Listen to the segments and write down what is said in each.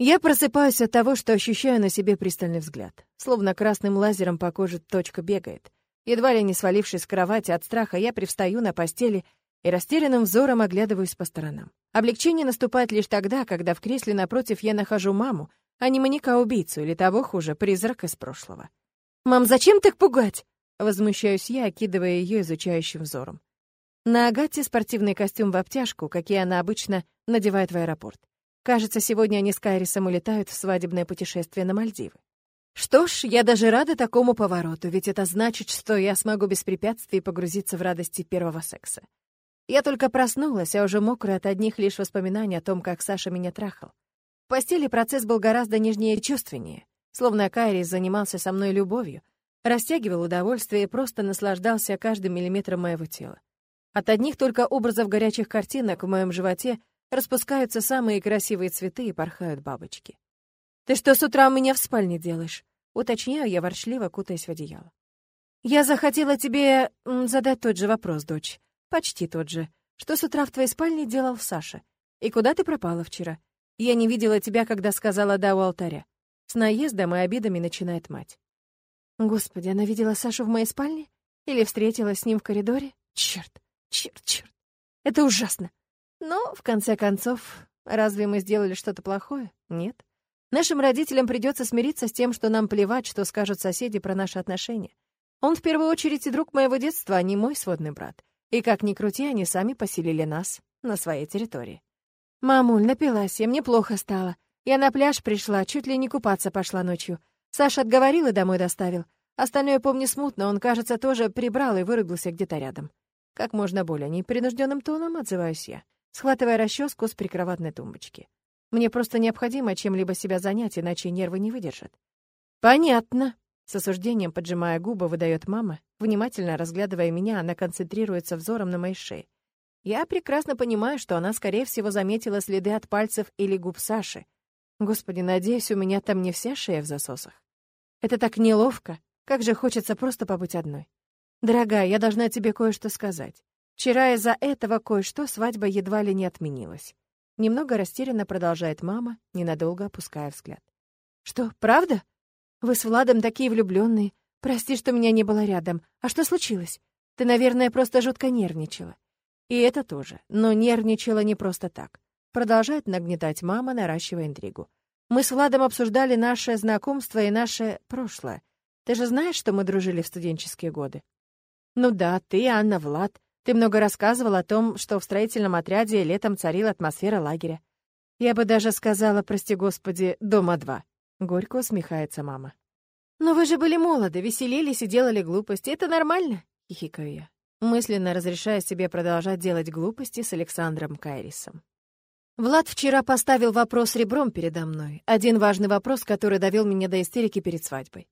Я просыпаюсь от того, что ощущаю на себе пристальный взгляд. Словно красным лазером по коже точка бегает. Едва ли не свалившись с кровати от страха, я привстаю на постели и растерянным взором оглядываюсь по сторонам. Облегчение наступает лишь тогда, когда в кресле напротив я нахожу маму, а не маньяка-убийцу или того хуже, призрак из прошлого. «Мам, зачем так пугать?» — возмущаюсь я, окидывая ее изучающим взором. На Агате спортивный костюм в обтяжку, какие она обычно надевает в аэропорт. Кажется, сегодня они с Кайрисом улетают в свадебное путешествие на Мальдивы. Что ж, я даже рада такому повороту, ведь это значит, что я смогу без препятствий погрузиться в радости первого секса. Я только проснулась, а уже мокрая от одних лишь воспоминаний о том, как Саша меня трахал. В постели процесс был гораздо нежнее и чувственнее, словно Кайрис занимался со мной любовью, растягивал удовольствие и просто наслаждался каждым миллиметром моего тела. От одних только образов горячих картинок в моем животе распускаются самые красивые цветы и порхают бабочки. «Ты что с утра у меня в спальне делаешь?» Уточняю я ворчливо, кутаясь в одеяло. «Я захотела тебе задать тот же вопрос, дочь. Почти тот же. Что с утра в твоей спальне делал Саша? И куда ты пропала вчера? Я не видела тебя, когда сказала «да» у алтаря. С наездом и обидами начинает мать. Господи, она видела Сашу в моей спальне? Или встретилась с ним в коридоре? Черт, черт, черт. Это ужасно. Но, в конце концов, разве мы сделали что-то плохое? Нет. Нашим родителям придется смириться с тем, что нам плевать, что скажут соседи про наши отношения. Он в первую очередь и друг моего детства, а не мой сводный брат. И как ни крути, они сами поселили нас на своей территории. «Мамуль, напилась я, мне плохо стало. Я на пляж пришла, чуть ли не купаться пошла ночью. Саша отговорил и домой доставил. Остальное помню смутно, он, кажется, тоже прибрал и вырубился где-то рядом. Как можно более непринужденным тоном отзываюсь я, схватывая расческу с прикроватной тумбочки. Мне просто необходимо чем-либо себя занять, иначе нервы не выдержат. «Понятно», с осуждением, поджимая губы, выдает мама. Внимательно разглядывая меня, она концентрируется взором на моей шее. Я прекрасно понимаю, что она, скорее всего, заметила следы от пальцев или губ Саши. Господи, надеюсь, у меня там не вся шея в засосах. Это так неловко. Как же хочется просто побыть одной. Дорогая, я должна тебе кое-что сказать. Вчера из-за этого кое-что свадьба едва ли не отменилась. Немного растерянно продолжает мама, ненадолго опуская взгляд. Что, правда? Вы с Владом такие влюбленные. Прости, что меня не было рядом. А что случилось? Ты, наверное, просто жутко нервничала. И это тоже. Но нервничала не просто так. Продолжает нагнетать мама, наращивая интригу. Мы с Владом обсуждали наше знакомство и наше прошлое. Ты же знаешь, что мы дружили в студенческие годы? Ну да, ты, Анна, Влад. Ты много рассказывал о том, что в строительном отряде летом царила атмосфера лагеря. Я бы даже сказала, прости господи, дома два. Горько усмехается мама. «Но вы же были молоды, веселились и делали глупости. Это нормально?» — хихикаю я, мысленно разрешая себе продолжать делать глупости с Александром Кайрисом. Влад вчера поставил вопрос ребром передо мной. Один важный вопрос, который довел меня до истерики перед свадьбой.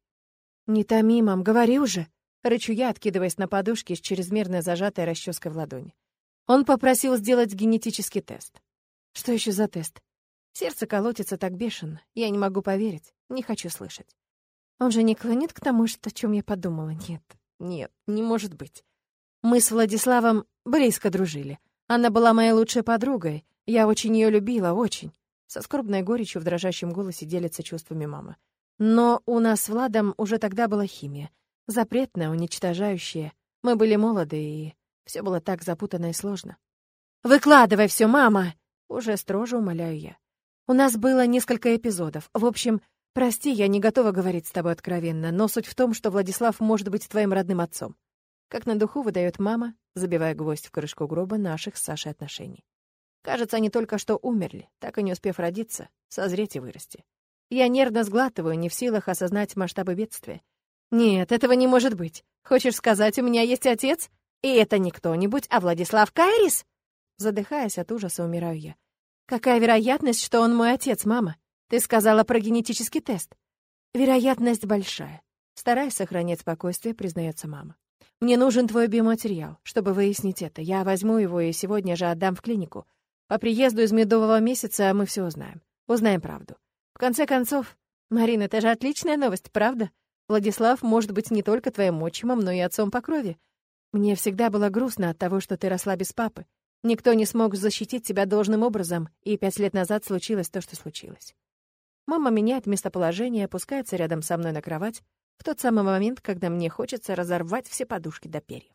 «Не томи, мам, говори уже!» — рычу я, откидываясь на подушке с чрезмерно зажатой расческой в ладони. Он попросил сделать генетический тест. Что еще за тест? Сердце колотится так бешено. Я не могу поверить, не хочу слышать. Он же не клонит к тому, что, о чем я подумала. Нет, нет, не может быть. Мы с Владиславом близко дружили. Она была моей лучшей подругой. Я очень ее любила, очень. Со скорбной горечью в дрожащем голосе делится чувствами мама. Но у нас с Владом уже тогда была химия. Запретная, уничтожающая. Мы были молоды, и все было так запутанно и сложно. «Выкладывай все, мама!» Уже строже умоляю я. У нас было несколько эпизодов. В общем, прости, я не готова говорить с тобой откровенно, но суть в том, что Владислав может быть твоим родным отцом. Как на духу выдает мама, забивая гвоздь в крышку гроба наших с Сашей отношений. Кажется, они только что умерли, так и не успев родиться, созреть и вырасти. Я нервно сглатываю, не в силах осознать масштабы бедствия. Нет, этого не может быть. Хочешь сказать, у меня есть отец? И это не кто-нибудь, а Владислав Кайрис? Задыхаясь от ужаса, умираю я. Какая вероятность, что он мой отец, мама? Ты сказала про генетический тест. Вероятность большая. Стараясь сохранять спокойствие, признается мама. Мне нужен твой биоматериал, чтобы выяснить это. Я возьму его и сегодня же отдам в клинику. По приезду из медового месяца мы все узнаем. Узнаем правду. В конце концов, Марина, это же отличная новость, правда? Владислав может быть не только твоим отчимом, но и отцом по крови. Мне всегда было грустно от того, что ты росла без папы. Никто не смог защитить тебя должным образом, и пять лет назад случилось то, что случилось. Мама меняет местоположение, опускается рядом со мной на кровать в тот самый момент, когда мне хочется разорвать все подушки до перьев.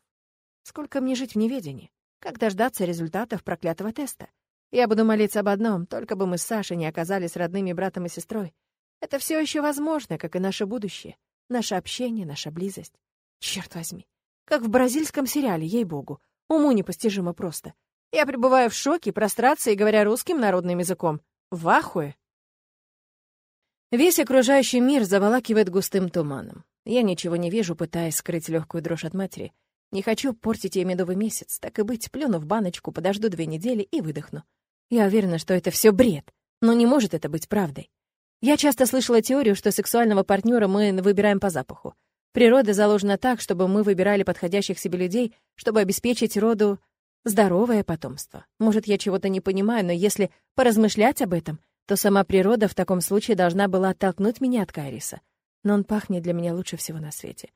Сколько мне жить в неведении? Как дождаться результатов проклятого теста? Я буду молиться об одном, только бы мы с Сашей не оказались родными братом и сестрой. Это все еще возможно, как и наше будущее, наше общение, наша близость. Черт возьми, как в бразильском сериале, ей-богу, уму непостижимо просто. Я пребываю в шоке, прострации, говоря русским народным языком. В ахуе. Весь окружающий мир заволакивает густым туманом. Я ничего не вижу, пытаясь скрыть легкую дрожь от матери. Не хочу портить ей медовый месяц. Так и быть, плюну в баночку, подожду две недели и выдохну. Я уверена, что это все бред, но не может это быть правдой. Я часто слышала теорию, что сексуального партнера мы выбираем по запаху. Природа заложена так, чтобы мы выбирали подходящих себе людей, чтобы обеспечить роду здоровое потомство. Может, я чего-то не понимаю, но если поразмышлять об этом, то сама природа в таком случае должна была оттолкнуть меня от Кайриса. Но он пахнет для меня лучше всего на свете.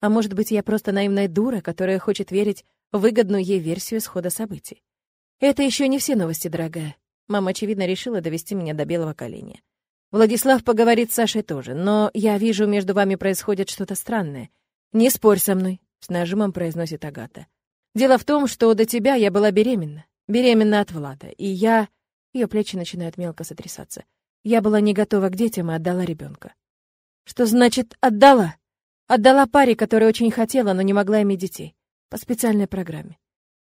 А может быть, я просто наивная дура, которая хочет верить в выгодную ей версию исхода событий. Это еще не все новости, дорогая. Мама, очевидно, решила довести меня до белого коленя. Владислав поговорит с Сашей тоже, но я вижу, между вами происходит что-то странное. Не спорь со мной, с нажимом произносит Агата. Дело в том, что до тебя я была беременна. Беременна от Влада. И я... Ее плечи начинают мелко сотрясаться. Я была не готова к детям и отдала ребенка. Что значит «отдала»? Отдала паре, которая очень хотела, но не могла иметь детей. По специальной программе.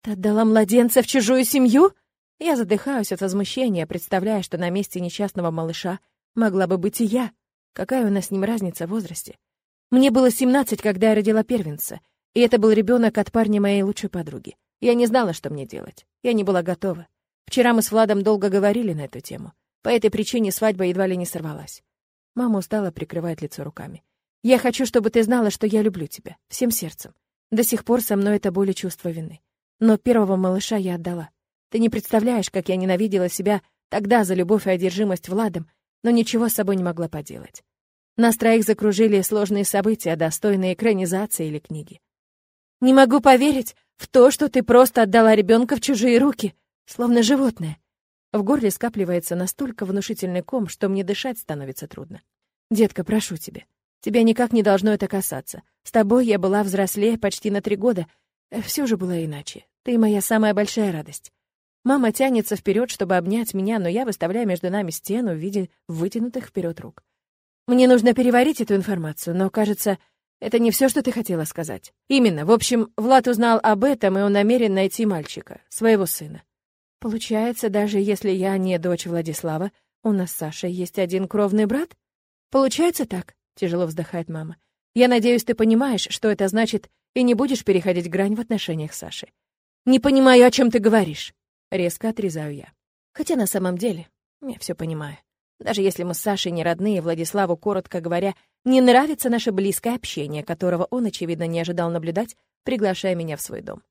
Ты отдала младенца в чужую семью? Я задыхаюсь от возмущения, представляя, что на месте несчастного малыша Могла бы быть и я. Какая у нас с ним разница в возрасте? Мне было 17, когда я родила первенца, и это был ребенок от парня моей лучшей подруги. Я не знала, что мне делать. Я не была готова. Вчера мы с Владом долго говорили на эту тему. По этой причине свадьба едва ли не сорвалась. Мама устала, прикрывает лицо руками. «Я хочу, чтобы ты знала, что я люблю тебя. Всем сердцем. До сих пор со мной это боль и чувство вины. Но первого малыша я отдала. Ты не представляешь, как я ненавидела себя тогда за любовь и одержимость Владом, но ничего с собой не могла поделать. Нас троих закружили сложные события, достойные экранизации или книги. «Не могу поверить в то, что ты просто отдала ребенка в чужие руки, словно животное». В горле скапливается настолько внушительный ком, что мне дышать становится трудно. «Детка, прошу тебя, тебя никак не должно это касаться. С тобой я была взрослее почти на три года. Э, Все же было иначе. Ты моя самая большая радость. Мама тянется вперед, чтобы обнять меня, но я выставляю между нами стену в виде вытянутых вперед рук. Мне нужно переварить эту информацию, но, кажется, это не все, что ты хотела сказать. Именно. В общем, Влад узнал об этом, и он намерен найти мальчика, своего сына. Получается, даже если я не дочь Владислава, у нас с Сашей есть один кровный брат? Получается так, тяжело вздыхает мама. Я надеюсь, ты понимаешь, что это значит, и не будешь переходить грань в отношениях с Сашей. Не понимаю, о чем ты говоришь. Резко отрезаю я. Хотя на самом деле я все понимаю. Даже если мы с Сашей не родные, Владиславу, коротко говоря, не нравится наше близкое общение, которого он, очевидно, не ожидал наблюдать, приглашая меня в свой дом.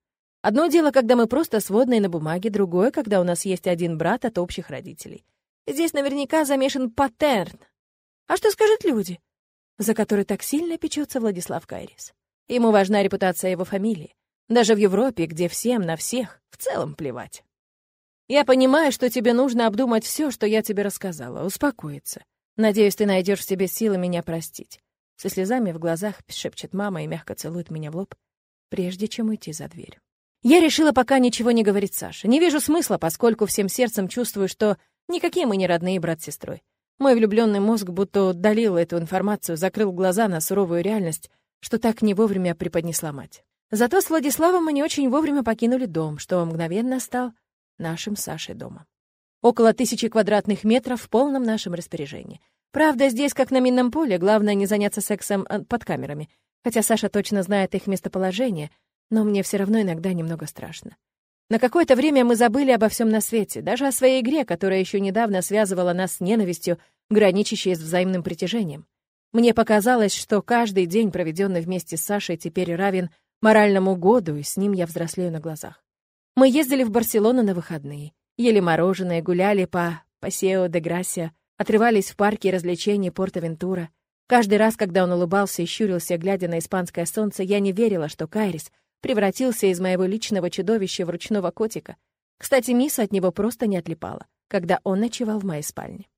Одно дело, когда мы просто сводные на бумаге, другое, когда у нас есть один брат от общих родителей. Здесь наверняка замешан паттерн. А что скажут люди, за которые так сильно печется Владислав Кайрис? Ему важна репутация его фамилии. Даже в Европе, где всем на всех в целом плевать. Я понимаю, что тебе нужно обдумать все, что я тебе рассказала, успокоиться. Надеюсь, ты найдешь в себе силы меня простить. Со слезами в глазах шепчет мама и мягко целует меня в лоб, прежде чем уйти за дверь. Я решила пока ничего не говорить Саше. Не вижу смысла, поскольку всем сердцем чувствую, что никакие мы не родные брат с сестрой. Мой влюбленный мозг будто удалил эту информацию, закрыл глаза на суровую реальность, что так не вовремя преподнесла мать. Зато с Владиславом не очень вовремя покинули дом, что мгновенно стал нашим Сашей домом. Около тысячи квадратных метров в полном нашем распоряжении. Правда, здесь, как на минном поле, главное не заняться сексом э, под камерами. Хотя Саша точно знает их местоположение, но мне все равно иногда немного страшно. На какое-то время мы забыли обо всем на свете, даже о своей игре, которая еще недавно связывала нас с ненавистью, граничащей с взаимным притяжением. Мне показалось, что каждый день, проведенный вместе с Сашей, теперь равен моральному году, и с ним я взрослею на глазах. Мы ездили в Барселону на выходные, ели мороженое, гуляли по Пасео де Грасия, отрывались в парке развлечений Порто-Вентура. Каждый раз, когда он улыбался и щурился, глядя на испанское солнце, я не верила, что Кайрис превратился из моего личного чудовища в ручного котика. Кстати, Мисс от него просто не отлипала, когда он ночевал в моей спальне.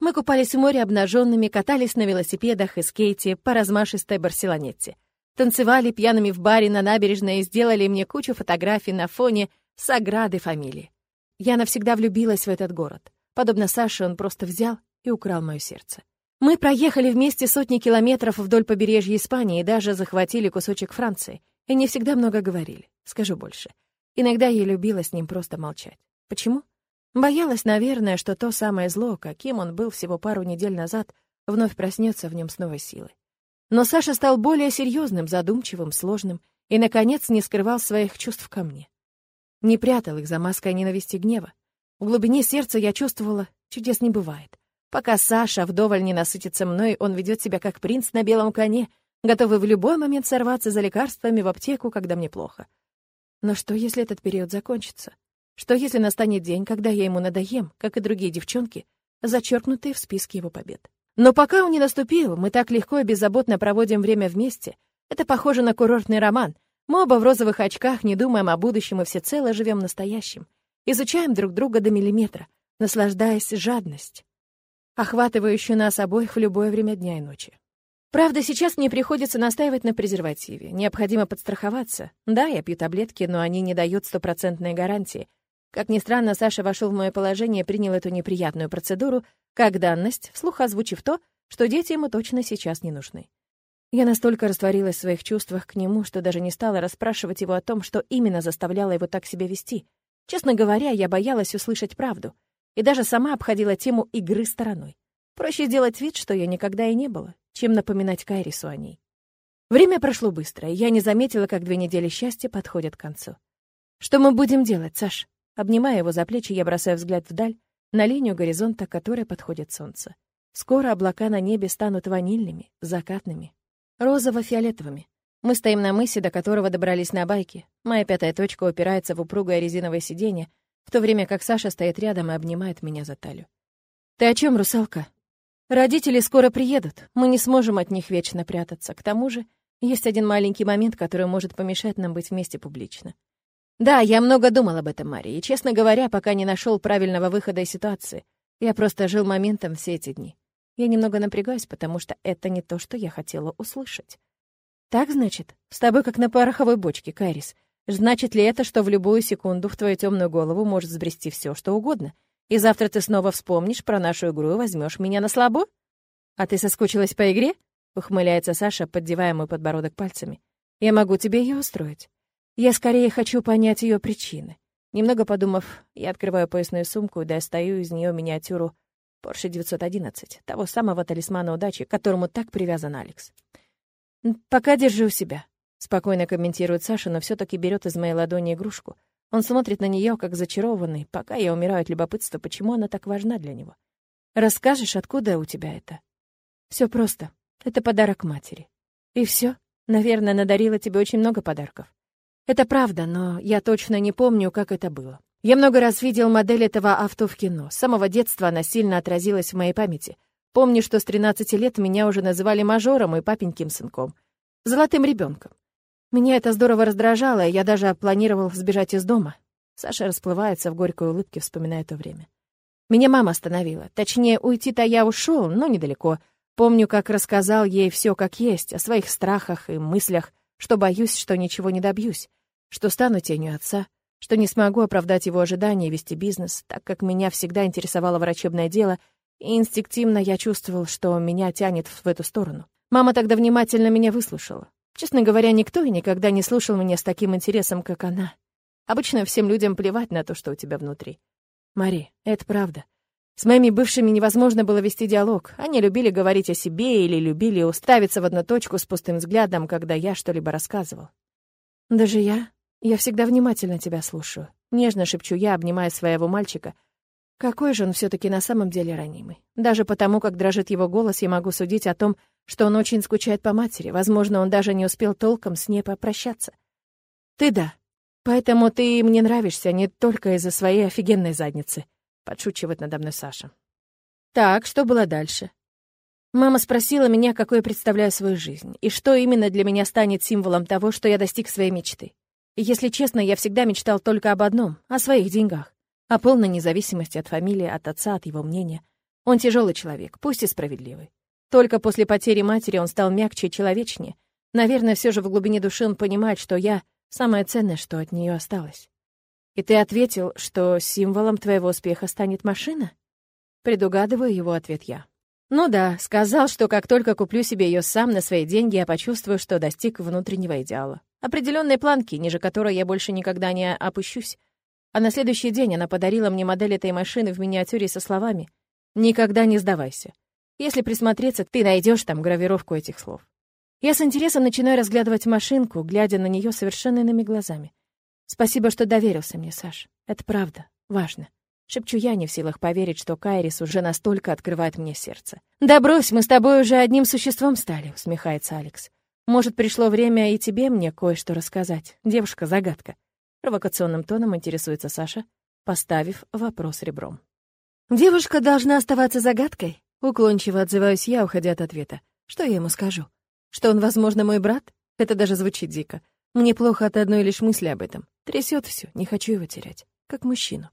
Мы купались в море обнаженными, катались на велосипедах и скейте по размашистой Барселонете. Танцевали пьяными в баре на набережной и сделали мне кучу фотографий на фоне Саграды фамилии. Я навсегда влюбилась в этот город. Подобно Саше, он просто взял и украл мое сердце. Мы проехали вместе сотни километров вдоль побережья Испании и даже захватили кусочек Франции. И не всегда много говорили, скажу больше. Иногда я любила с ним просто молчать. Почему? Боялась, наверное, что то самое зло, каким он был всего пару недель назад, вновь проснется в нем с новой силой. Но Саша стал более серьезным, задумчивым, сложным и, наконец, не скрывал своих чувств ко мне. Не прятал их за маской ненависти гнева. В глубине сердца я чувствовала, чудес не бывает. Пока Саша вдоволь не насытится мной, он ведет себя как принц на белом коне, готовый в любой момент сорваться за лекарствами в аптеку, когда мне плохо. Но что, если этот период закончится? Что, если настанет день, когда я ему надоем, как и другие девчонки, зачеркнутые в списке его побед? Но пока он не наступил, мы так легко и беззаботно проводим время вместе. Это похоже на курортный роман. Мы оба в розовых очках не думаем о будущем и всецело живем настоящим. Изучаем друг друга до миллиметра, наслаждаясь жадность, охватывающую нас обоих в любое время дня и ночи. Правда, сейчас мне приходится настаивать на презервативе. Необходимо подстраховаться. Да, я пью таблетки, но они не дают стопроцентной гарантии. Как ни странно, Саша вошел в мое положение принял эту неприятную процедуру как данность, вслух озвучив то, что дети ему точно сейчас не нужны. Я настолько растворилась в своих чувствах к нему, что даже не стала расспрашивать его о том, что именно заставляло его так себя вести. Честно говоря, я боялась услышать правду и даже сама обходила тему игры стороной. Проще сделать вид, что я никогда и не было, чем напоминать Кайрису о ней. Время прошло быстро, и я не заметила, как две недели счастья подходят к концу. «Что мы будем делать, Саш?» Обнимая его за плечи, я бросаю взгляд вдаль, на линию горизонта, к которой подходит солнце. Скоро облака на небе станут ванильными, закатными, розово-фиолетовыми. Мы стоим на мысе, до которого добрались на байке. Моя пятая точка упирается в упругое резиновое сиденье, в то время как Саша стоит рядом и обнимает меня за талию. «Ты о чем, русалка?» «Родители скоро приедут. Мы не сможем от них вечно прятаться. К тому же, есть один маленький момент, который может помешать нам быть вместе публично. Да, я много думал об этом, Мария, и, честно говоря, пока не нашел правильного выхода из ситуации. Я просто жил моментом все эти дни. Я немного напрягаюсь, потому что это не то, что я хотела услышать. Так, значит, с тобой как на пороховой бочке, Кайрис. Значит ли это, что в любую секунду в твою темную голову может сбрести все, что угодно, и завтра ты снова вспомнишь про нашу игру и возьмешь меня на слабо? А ты соскучилась по игре? Ухмыляется Саша, поддевая мой подбородок пальцами. Я могу тебе ее устроить. Я скорее хочу понять ее причины. Немного подумав, я открываю поясную сумку и достаю из нее миниатюру Porsche 911, того самого талисмана удачи, к которому так привязан Алекс. «Пока держи у себя», — спокойно комментирует Саша, но все таки берет из моей ладони игрушку. Он смотрит на нее как зачарованный, пока я умираю от любопытства, почему она так важна для него. «Расскажешь, откуда у тебя это?» Все просто. Это подарок матери. И все. Наверное, надарила тебе очень много подарков. Это правда, но я точно не помню, как это было. Я много раз видел модель этого авто в кино. С самого детства она сильно отразилась в моей памяти. Помню, что с 13 лет меня уже называли мажором и папеньким сынком. Золотым ребенком. Меня это здорово раздражало, и я даже планировал сбежать из дома. Саша расплывается в горькой улыбке, вспоминая то время. Меня мама остановила. Точнее, уйти-то я ушел, но недалеко. Помню, как рассказал ей все как есть, о своих страхах и мыслях, что боюсь, что ничего не добьюсь что стану тенью отца, что не смогу оправдать его ожидания и вести бизнес, так как меня всегда интересовало врачебное дело, и инстинктивно я чувствовал, что меня тянет в эту сторону. Мама тогда внимательно меня выслушала. Честно говоря, никто и никогда не слушал меня с таким интересом, как она. Обычно всем людям плевать на то, что у тебя внутри. Мари, это правда. С моими бывшими невозможно было вести диалог. Они любили говорить о себе или любили уставиться в одну точку с пустым взглядом, когда я что-либо рассказывал. Даже я я всегда внимательно тебя слушаю. Нежно шепчу я, обнимая своего мальчика. Какой же он все таки на самом деле ранимый. Даже потому, как дрожит его голос, я могу судить о том, что он очень скучает по матери. Возможно, он даже не успел толком с ней попрощаться. Ты да. Поэтому ты мне нравишься не только из-за своей офигенной задницы, подшучивает надо мной Саша. Так, что было дальше? Мама спросила меня, какой я представляю свою жизнь, и что именно для меня станет символом того, что я достиг своей мечты. Если честно, я всегда мечтал только об одном — о своих деньгах, о полной независимости от фамилии, от отца, от его мнения. Он тяжелый человек, пусть и справедливый. Только после потери матери он стал мягче и человечнее. Наверное, все же в глубине души он понимает, что я — самое ценное, что от нее осталось. И ты ответил, что символом твоего успеха станет машина? Предугадываю его ответ я. Ну да, сказал, что как только куплю себе ее сам на свои деньги, я почувствую, что достиг внутреннего идеала. Определенной планки, ниже которой я больше никогда не опущусь. А на следующий день она подарила мне модель этой машины в миниатюре со словами «Никогда не сдавайся». Если присмотреться, ты найдешь там гравировку этих слов. Я с интересом начинаю разглядывать машинку, глядя на нее совершенно иными глазами. Спасибо, что доверился мне, Саш. Это правда. Важно. Шепчу я, не в силах поверить, что Кайрис уже настолько открывает мне сердце. «Да брось, мы с тобой уже одним существом стали», — усмехается Алекс. «Может, пришло время и тебе мне кое-что рассказать? Девушка-загадка». Провокационным тоном интересуется Саша, поставив вопрос ребром. «Девушка должна оставаться загадкой?» Уклончиво отзываюсь я, уходя от ответа. Что я ему скажу? Что он, возможно, мой брат? Это даже звучит дико. Мне плохо от одной лишь мысли об этом. Трясет все, не хочу его терять. Как мужчину.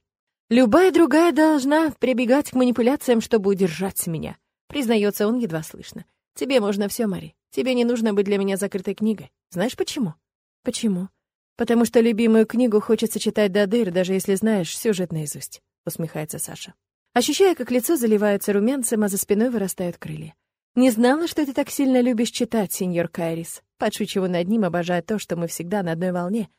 Любая другая должна прибегать к манипуляциям, чтобы удержать меня. Признается он едва слышно. Тебе можно все, Мари. Тебе не нужно быть для меня закрытой книгой. Знаешь почему? Почему? Потому что любимую книгу хочется читать до дыр, даже если знаешь сюжет наизусть, усмехается Саша. Ощущая, как лицо заливается румянцем, а за спиной вырастают крылья. Не знала, что ты так сильно любишь читать, сеньор Кайрис. Подшучиваю над ним, обожая то, что мы всегда на одной волне.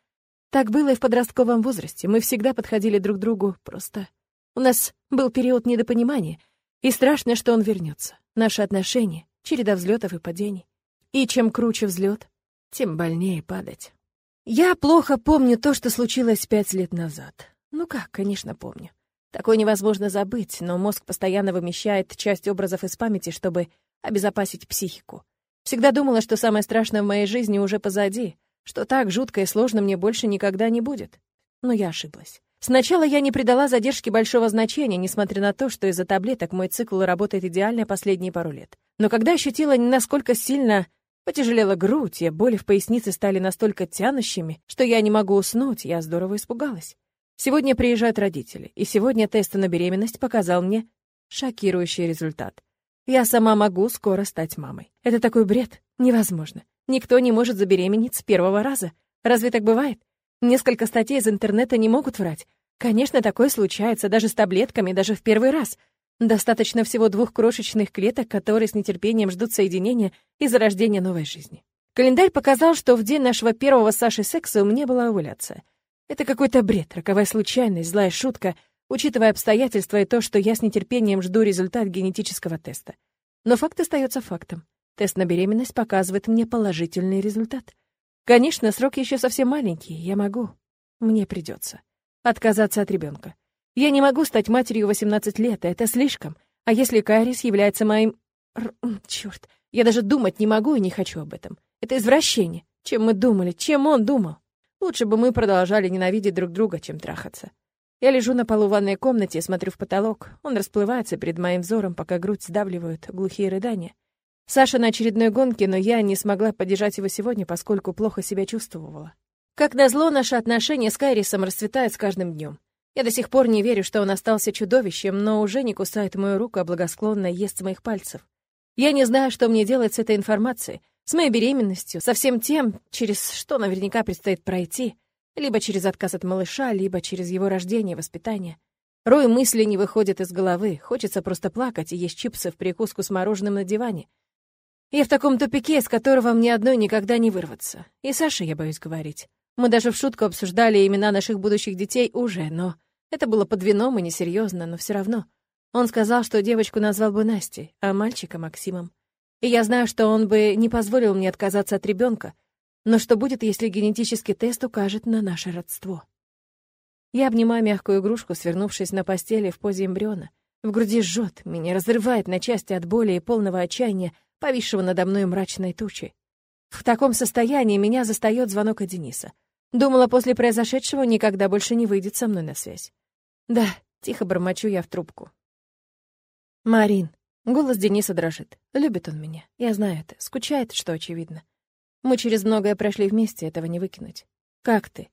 Так было и в подростковом возрасте. Мы всегда подходили друг к другу, просто... У нас был период недопонимания, и страшно, что он вернется. Наши отношения, череда взлетов и падений. И чем круче взлет, тем больнее падать. Я плохо помню то, что случилось пять лет назад. Ну как, конечно, помню. Такое невозможно забыть, но мозг постоянно вымещает часть образов из памяти, чтобы обезопасить психику. Всегда думала, что самое страшное в моей жизни уже позади, что так жутко и сложно мне больше никогда не будет. Но я ошиблась. Сначала я не придала задержке большого значения, несмотря на то, что из-за таблеток мой цикл работает идеально последние пару лет. Но когда ощутила, насколько сильно потяжелела грудь, и боли в пояснице стали настолько тянущими, что я не могу уснуть, я здорово испугалась. Сегодня приезжают родители, и сегодня тест на беременность показал мне шокирующий результат. Я сама могу скоро стать мамой. Это такой бред. Невозможно. Никто не может забеременеть с первого раза. Разве так бывает? Несколько статей из интернета не могут врать. Конечно, такое случается даже с таблетками, даже в первый раз. Достаточно всего двух крошечных клеток, которые с нетерпением ждут соединения и зарождения новой жизни. Календарь показал, что в день нашего первого с Сашей секса у меня была овуляция. Это какой-то бред, роковая случайность, злая шутка, учитывая обстоятельства и то, что я с нетерпением жду результат генетического теста. Но факт остается фактом. Тест на беременность показывает мне положительный результат. Конечно, срок еще совсем маленький, я могу. Мне придется. Отказаться от ребенка. Я не могу стать матерью 18 лет, это слишком. А если Кайрис является моим... Черт, я даже думать не могу и не хочу об этом. Это извращение. Чем мы думали, чем он думал? Лучше бы мы продолжали ненавидеть друг друга, чем трахаться. Я лежу на полу в ванной комнате и смотрю в потолок. Он расплывается перед моим взором, пока грудь сдавливают глухие рыдания. Саша на очередной гонке, но я не смогла поддержать его сегодня, поскольку плохо себя чувствовала. Как назло, наши отношения с Кайрисом расцветают с каждым днем. Я до сих пор не верю, что он остался чудовищем, но уже не кусает мою руку, а благосклонно ест с моих пальцев. Я не знаю, что мне делать с этой информацией, с моей беременностью, со всем тем, через что наверняка предстоит пройти, либо через отказ от малыша, либо через его рождение и воспитание. Рой мыслей не выходит из головы, хочется просто плакать и есть чипсы в прикуску с мороженым на диване. Я в таком тупике, из которого мне одной никогда не вырваться. И Саше я боюсь говорить. Мы даже в шутку обсуждали имена наших будущих детей уже, но это было под вином и несерьезно, но все равно. Он сказал, что девочку назвал бы Настей, а мальчика — Максимом. И я знаю, что он бы не позволил мне отказаться от ребенка, но что будет, если генетический тест укажет на наше родство? Я обнимаю мягкую игрушку, свернувшись на постели в позе эмбриона. В груди жжет, меня разрывает на части от боли и полного отчаяния, повисшего надо мной мрачной тучей. В таком состоянии меня застаёт звонок от Дениса. Думала, после произошедшего никогда больше не выйдет со мной на связь. Да, тихо бормочу я в трубку. Марин. Голос Дениса дрожит. Любит он меня. Я знаю это. Скучает, что очевидно. Мы через многое прошли вместе, этого не выкинуть. Как ты?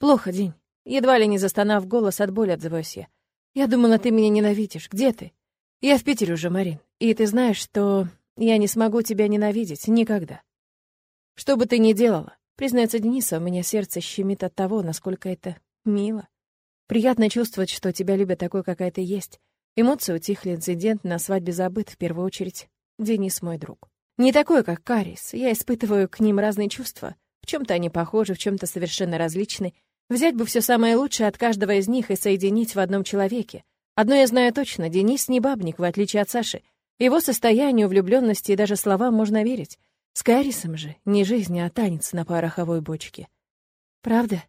Плохо, День. Едва ли не застонав голос от боли, отзываюсь я. Я думала, ты меня ненавидишь. Где ты? Я в Питере уже, Марин, и ты знаешь, что я не смогу тебя ненавидеть никогда. Что бы ты ни делала, признается Дениса, у меня сердце щемит от того, насколько это мило. Приятно чувствовать, что тебя любят такой, какая ты есть. Эмоции утихли, инцидент на свадьбе забыт, в первую очередь. Денис мой друг. Не такой, как Карис. Я испытываю к ним разные чувства. В чем то они похожи, в чем то совершенно различны. Взять бы все самое лучшее от каждого из них и соединить в одном человеке. Одно я знаю точно, Денис не бабник, в отличие от Саши. Его состоянию, влюбленности и даже словам можно верить. С Карисом же не жизнь, а танец на пороховой бочке. Правда?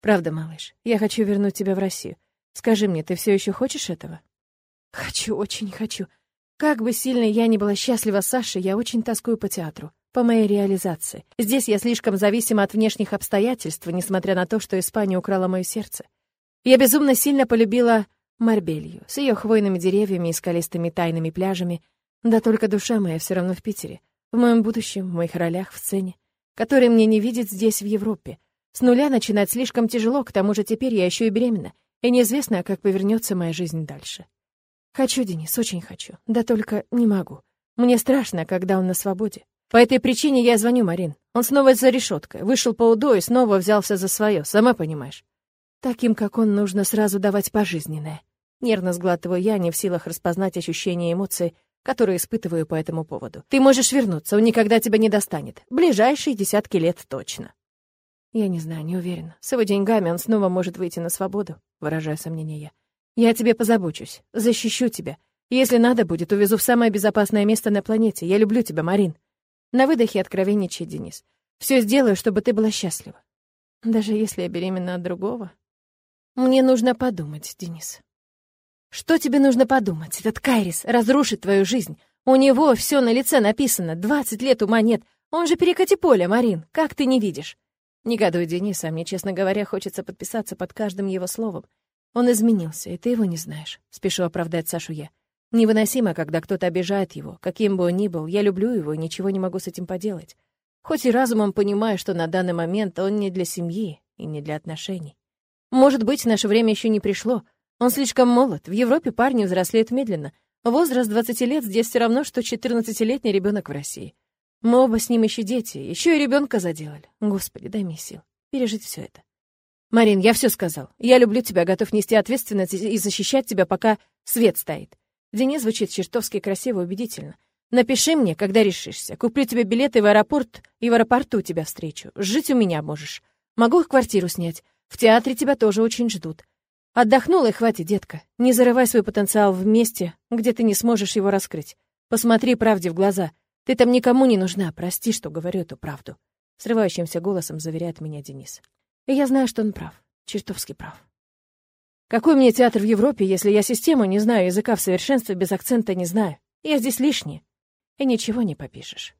Правда, малыш. Я хочу вернуть тебя в Россию. Скажи мне, ты все еще хочешь этого? Хочу, очень хочу. Как бы сильно я ни была счастлива с Сашей, я очень тоскую по театру, по моей реализации. Здесь я слишком зависима от внешних обстоятельств, несмотря на то, что Испания украла мое сердце. Я безумно сильно полюбила Марбелью, с ее хвойными деревьями и скалистыми тайными пляжами. Да только душа моя все равно в Питере, в моем будущем, в моих ролях в сцене, которые мне не видят здесь, в Европе. С нуля начинать слишком тяжело, к тому же теперь я еще и беременна, и неизвестно, как повернется моя жизнь дальше. Хочу, Денис, очень хочу, да только не могу. Мне страшно, когда он на свободе. По этой причине я звоню Марин. Он снова за решеткой, вышел по УДО и снова взялся за свое, сама понимаешь. Таким, как он, нужно сразу давать пожизненное. Нервно сглатываю я, не в силах распознать ощущения и эмоции, которые испытываю по этому поводу. Ты можешь вернуться, он никогда тебя не достанет. Ближайшие десятки лет точно. Я не знаю, не уверена. С его деньгами он снова может выйти на свободу, выражаю сомнение я. Я о тебе позабочусь, защищу тебя. Если надо будет, увезу в самое безопасное место на планете. Я люблю тебя, Марин. На выдохе откровенничает Денис. Все сделаю, чтобы ты была счастлива. Даже если я беременна от другого. Мне нужно подумать, Денис. Что тебе нужно подумать? Этот Кайрис разрушит твою жизнь. У него все на лице написано, Двадцать лет ума нет. Он же перекати поле, Марин, как ты не видишь? Негодуй Денис, а мне, честно говоря, хочется подписаться под каждым его словом. Он изменился, и ты его не знаешь. Спешу оправдать Сашу я. Невыносимо, когда кто-то обижает его. Каким бы он ни был, я люблю его и ничего не могу с этим поделать. Хоть и разумом понимаю, что на данный момент он не для семьи и не для отношений. Может быть, наше время еще не пришло, он слишком молод. В Европе парни взрослеют медленно. Возраст 20 лет здесь все равно, что 14-летний ребенок в России. Мы оба с ним еще дети, еще и ребенка заделали. Господи, дай мне сил пережить все это. Марин, я все сказал. Я люблю тебя, готов нести ответственность и защищать тебя, пока свет стоит. Денис звучит чертовски красиво и убедительно. Напиши мне, когда решишься. Куплю тебе билеты в аэропорт и в аэропорту тебя встречу. Жить у меня можешь. Могу их квартиру снять. В театре тебя тоже очень ждут. Отдохнула и хватит, детка. Не зарывай свой потенциал в месте, где ты не сможешь его раскрыть. Посмотри правде в глаза. Ты там никому не нужна, прости, что говорю эту правду. Срывающимся голосом заверяет меня Денис. И я знаю, что он прав. Чертовски прав. Какой мне театр в Европе, если я систему не знаю, языка в совершенстве без акцента не знаю? Я здесь лишний. И ничего не попишешь.